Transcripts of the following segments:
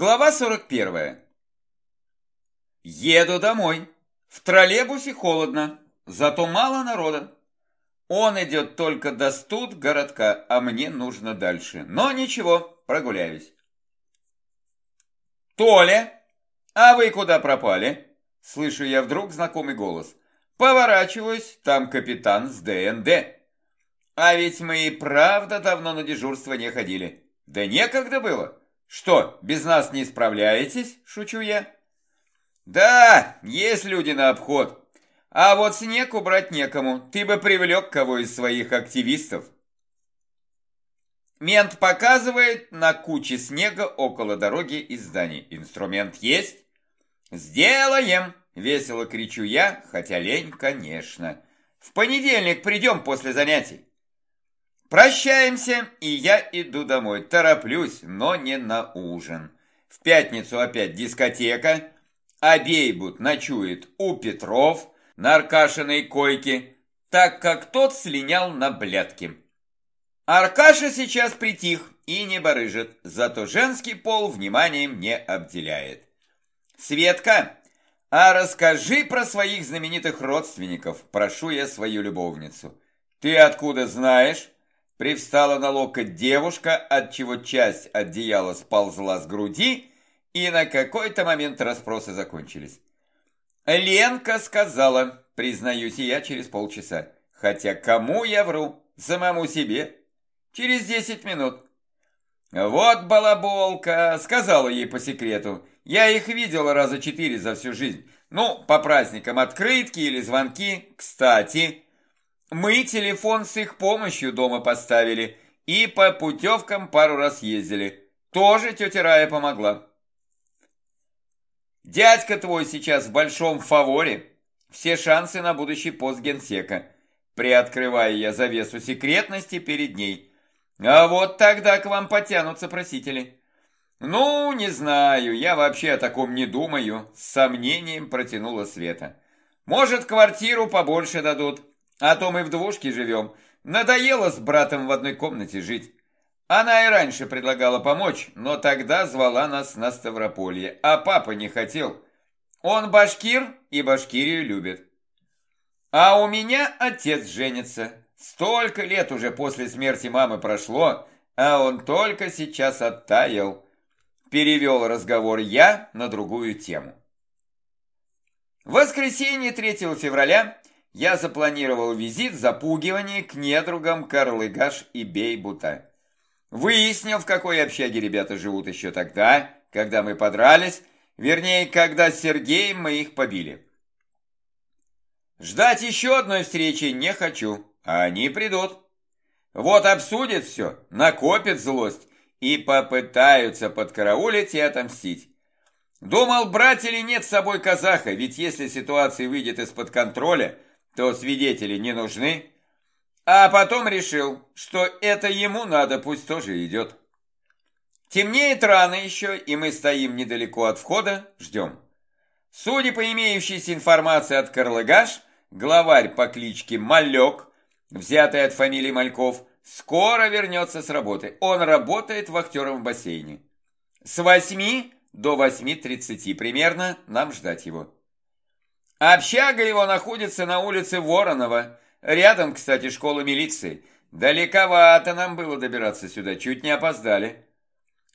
Глава 41. Еду домой. В троллейбусе холодно, зато мало народа. Он идет только до студ городка, а мне нужно дальше. Но ничего, прогуляюсь. Толя, а вы куда пропали? Слышу я вдруг знакомый голос. Поворачиваюсь, там капитан с ДНД. А ведь мы и правда давно на дежурство не ходили. Да некогда было. «Что, без нас не справляетесь?» – шучу я. «Да, есть люди на обход. А вот снег убрать некому. Ты бы привлек кого из своих активистов». Мент показывает на куче снега около дороги и зданий. Инструмент есть? «Сделаем!» – весело кричу я, хотя лень, конечно. «В понедельник придем после занятий». Прощаемся, и я иду домой. Тороплюсь, но не на ужин. В пятницу опять дискотека. А Бейбут ночует у Петров на Аркашиной койке, так как тот слинял на блядки. Аркаша сейчас притих и не барыжит, зато женский пол вниманием не обделяет. Светка, а расскажи про своих знаменитых родственников, прошу я свою любовницу. Ты откуда знаешь? Привстала на локоть девушка, отчего часть одеяла сползла с груди, и на какой-то момент расспросы закончились. Ленка сказала, признаюсь я через полчаса. Хотя кому я вру? Самому себе. Через десять минут. Вот балаболка, сказала ей по секрету. Я их видела раза четыре за всю жизнь. Ну, по праздникам открытки или звонки. Кстати, мы телефон с их помощью дома поставили и по путевкам пару раз ездили. Тоже тетя Рая помогла. Дядька твой сейчас в большом фаворе. Все шансы на будущий пост генсека. Приоткрывая я завесу секретности перед ней. А вот тогда к вам потянутся просители. Ну, не знаю, я вообще о таком не думаю. С сомнением протянула Света. Может, квартиру побольше дадут. А то мы в двушке живем. Надоело с братом в одной комнате жить. Она и раньше предлагала помочь, но тогда звала нас на Ставрополье, а папа не хотел. Он башкир и Башкирию любит. А у меня отец женится. Столько лет уже после смерти мамы прошло, а он только сейчас оттаял. Перевел разговор я на другую тему. В воскресенье 3 февраля я запланировал визит запугивания к недругам Карлыгаш и Бейбута. Выяснил, в какой общаге ребята живут еще тогда, когда мы подрались, вернее, когда с Сергеем мы их побили. Ждать еще одной встречи не хочу, а они придут. Вот обсудят все, накопят злость и попытаются подкараулить и отомстить. Думал, брать или нет с собой казаха, ведь если ситуация выйдет из-под контроля – то свидетели не нужны. А потом решил, что это ему надо, пусть тоже идет. Темнеет рано еще, и мы стоим недалеко от входа, ждем. Судя по имеющейся информации от Карлыгаш, главарь по кличке Малек, взятый от фамилии Мальков, скоро вернется с работы. Он работает вахтером в бассейне. С восьми до восьми тридцати примерно нам ждать его. Общага его находится на улице Воронова. Рядом, кстати, школа милиции. Далековато нам было добираться сюда, чуть не опоздали.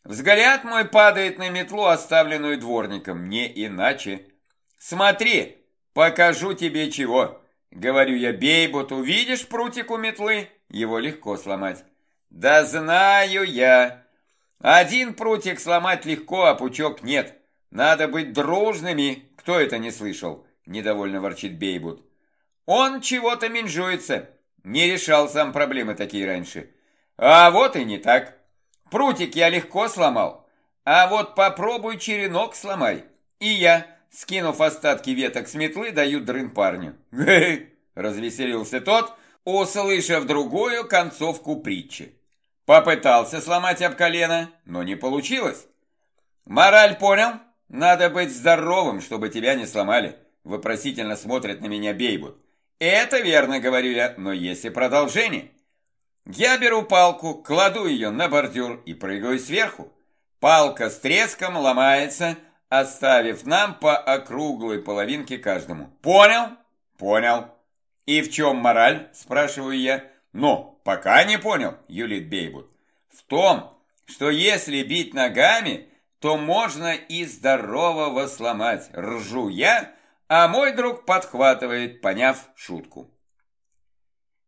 Взгляд мой падает на метлу, оставленную дворником, не иначе. Смотри, покажу тебе чего. Говорю я, Бейбут, увидишь прутик у метлы? Его легко сломать. Да знаю я. Один прутик сломать легко, а пучок нет. Надо быть дружными. Кто это не слышал? Недовольно ворчит Бейбут. Он чего-то менжуется. Не решал сам проблемы такие раньше. А вот и не так. Прутик я легко сломал. А вот попробуй черенок сломай. И я, скинув остатки веток с метлы, даю дрын парню. Развеселился тот, услышав другую концовку притчи. Попытался сломать об колено, но не получилось. Мораль понял? Надо быть здоровым, чтобы тебя не сломали. Вопросительно смотрит на меня Бейбут. Это верно, говорю я, но есть и продолжение. Я беру палку, кладу ее на бордюр и прыгаю сверху. Палка с треском ломается, оставив нам по округлой половинке каждому. Понял? Понял. И в чем мораль? Спрашиваю я. Ну, пока не понял, юлит Бейбут. В том, что если бить ногами, то можно и здорового сломать. Ржу я, а мой друг подхватывает, поняв шутку.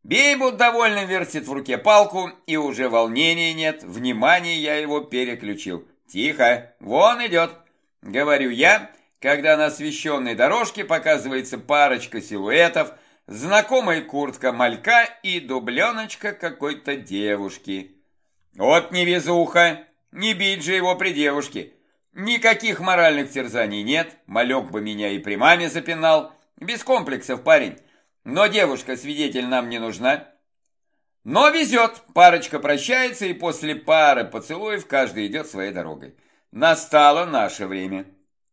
Бейбут довольно вертит в руке палку, и уже волнения нет, внимания я его переключил. «Тихо, вон идет!» — говорю я, когда на освещенной дорожке показывается парочка силуэтов, знакомая куртка малька и дубленочка какой-то девушки. Вот невезуха, не бить же его при девушке. Никаких моральных терзаний нет, малек бы меня и при маме запинал. Без комплексов, парень. Но девушка-свидетель нам не нужна. Но везет, парочка прощается, и после пары поцелуев каждый идет своей дорогой. Настало наше время.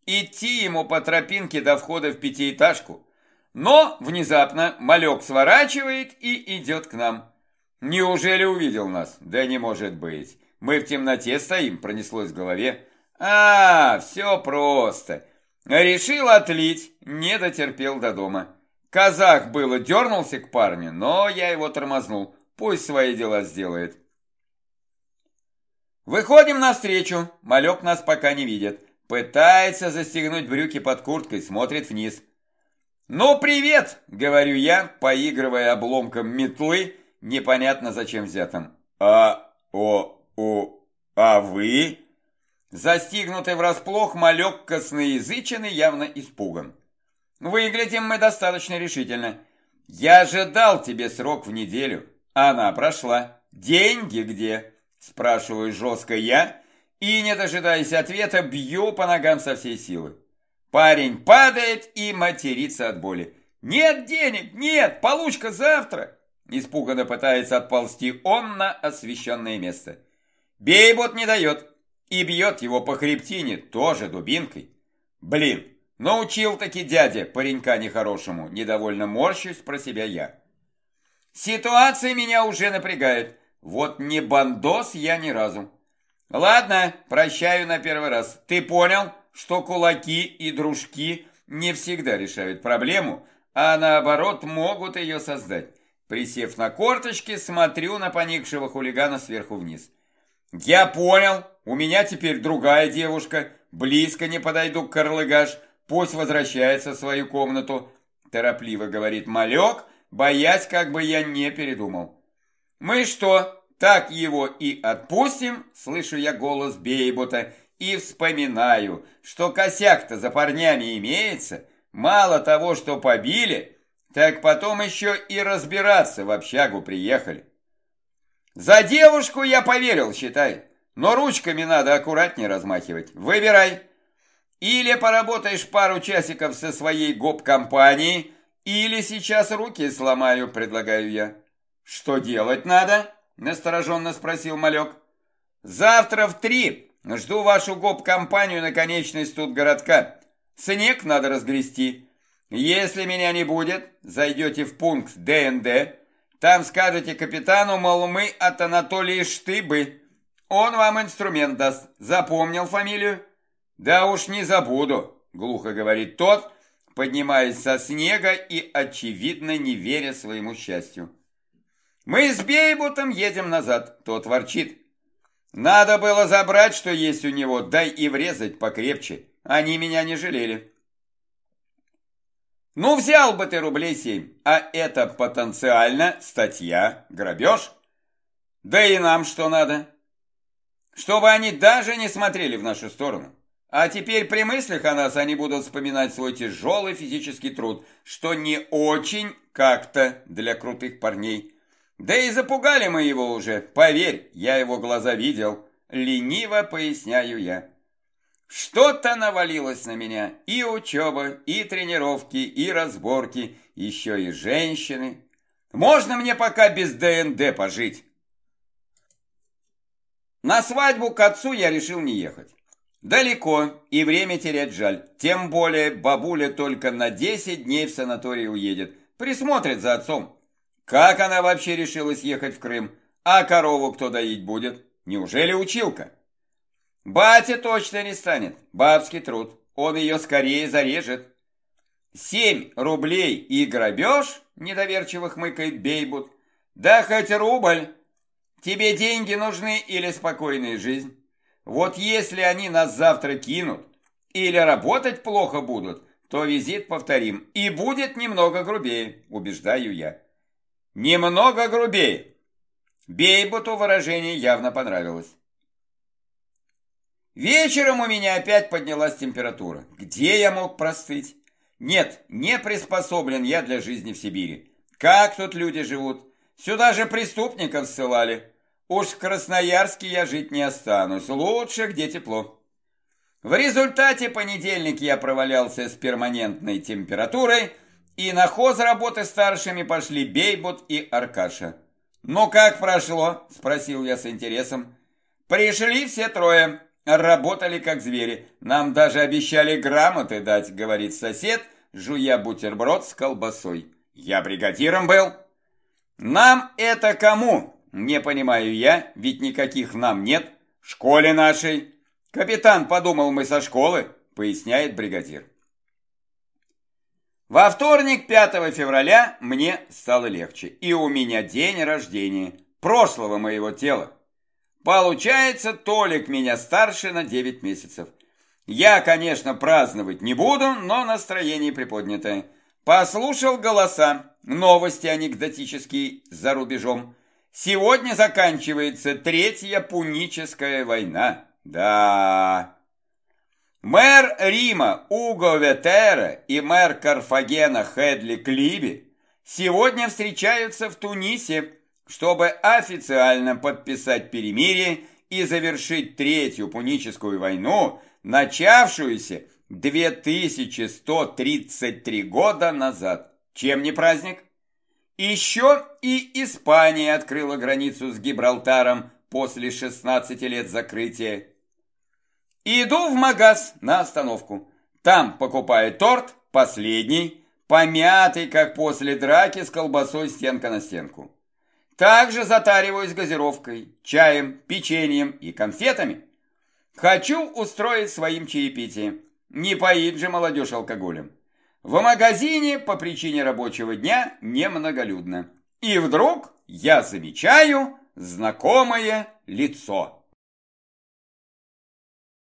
Идти ему по тропинке до входа в пятиэтажку. Но внезапно малек сворачивает и идет к нам. Неужели увидел нас? Да не может быть. Мы в темноте стоим, пронеслось в голове. А, все просто. Решил отлить, не дотерпел до дома. Казах было дернулся к парню, но я его тормознул. Пусть свои дела сделает. Выходим навстречу. Малек нас пока не видит. Пытается застегнуть брюки под курткой, смотрит вниз. «Ну, привет!» — говорю я, поигрывая обломком метлы, непонятно зачем взятым. «А, о, о, а вы?» Застигнутый врасплох, малек косноязыченный явно испуган. «Выглядим мы достаточно решительно. Я же дал тебе срок в неделю. Она прошла. Деньги где? Спрашиваю жестко я и, не дожидаясь ответа, бью по ногам со всей силы. Парень падает и матерится от боли. «Нет денег! Нет! Получка завтра!» Испуганно пытается отползти он на освещенное место. Бейбот не дает и бьет его по хребтине, тоже дубинкой. Блин, научил таки дядя паренька нехорошему, недовольно морщусь про себя я. Ситуация меня уже напрягает. Вот не бандос я ни разу. Ладно, прощаю на первый раз. Ты понял, что кулаки и дружки не всегда решают проблему, а наоборот могут ее создать. Присев на корточки, смотрю на поникшего хулигана сверху вниз. Я понял, у меня теперь другая девушка, близко не подойду к карлыгаш, пусть возвращается в свою комнату, торопливо говорит малек, боясь, как бы я не передумал. «Мы что, так его и отпустим?» Слышу я голос Бейбота и вспоминаю, что косяк-то за парнями имеется. Мало того, что побили, так потом еще и разбираться в общагу приехали. За девушку я поверил, считай, но ручками надо аккуратнее размахивать. Выбирай. Или поработаешь пару часиков со своей гоп-компанией, или сейчас руки сломаю, предлагаю я. Что делать надо? Настороженно спросил малек. Завтра в три жду вашу гоп-компанию на конечной студгородка. Снег надо разгрести. Если меня не будет, зайдете в пункт ДНД. Там скажете капитану, мол, мы от Анатолия Штыбы. Он вам инструмент даст. Запомнил фамилию? Да уж не забуду, глухо говорит тот, поднимаясь со снега и, очевидно, не веря своему счастью. «Мы с Бейбутом едем назад», — тот ворчит. «Надо было забрать, что есть у него, дай и врезать покрепче. Они меня не жалели». «Ну, взял бы ты рублей семь, а это потенциально статья грабеж. Да и нам что надо? Чтобы они даже не смотрели в нашу сторону». А теперь при мыслях о нас они будут вспоминать свой тяжелый физический труд, что не очень как-то для крутых парней. Да и запугали мы его уже, поверь, я его глаза видел. Лениво поясняю я. Что-то навалилось на меня. И учеба, и тренировки, и разборки, еще и женщины. Можно мне пока без ДНД пожить? На свадьбу к отцу я решил не ехать. Далеко, и время терять жаль. Тем более бабуля только на 10 дней в санаторий уедет. Присмотрит за отцом. Как она вообще решилась ехать в Крым? А корову кто доить будет? Неужели училка? Батя точно не станет. Бабский труд. Он ее скорее зарежет. Семь рублей и грабеж? Недоверчиво хмыкает Бейбут. Да хоть рубль. Тебе деньги нужны или спокойная жизнь? Вот если они нас завтра кинут или работать плохо будут, то визит повторим и будет немного грубее, убеждаю я. Немного грубее. Бейбуту выражение явно понравилось. Вечером у меня опять поднялась температура. Где я мог простыть? Нет, не приспособлен я для жизни в Сибири. Как тут люди живут? Сюда же преступников ссылали. Уж в Красноярске я жить не останусь. Лучше, где тепло. В результате понедельник я провалялся с перманентной температурой, и на хоз работы старшими пошли Бейбут и Аркаша. «Ну как прошло?» – спросил я с интересом. «Пришли все трое, работали как звери. Нам даже обещали грамоты дать», – говорит сосед, жуя бутерброд с колбасой. «Я бригадиром был». «Нам это кому?» Не понимаю я, ведь никаких нам нет. В школе нашей. Капитан подумал мы со школы, поясняет бригадир. Во вторник, 5 февраля, мне стало легче. И у меня день рождения, прошлого моего тела. Получается, Толик меня старше на 9 месяцев. Я, конечно, праздновать не буду, но настроение приподнятое. Послушал голоса, новости анекдотические за рубежом. Сегодня заканчивается Третья Пуническая война. Да. Мэр Рима Уго Ветера и мэр Карфагена Хедли Клиби сегодня встречаются в Тунисе, чтобы официально подписать перемирие и завершить Третью Пуническую войну, начавшуюся 2133 года назад. Чем не праздник? Еще и Испания открыла границу с Гибралтаром после 16 лет закрытия. Иду в магаз на остановку. Там покупаю торт, последний, помятый, как после драки с колбасой стенка на стенку. Также затариваюсь газировкой, чаем, печеньем и конфетами. Хочу устроить своим чаепитие. Не поит же молодежь алкоголем. В магазине по причине рабочего дня немноголюдно. И вдруг я замечаю знакомое лицо.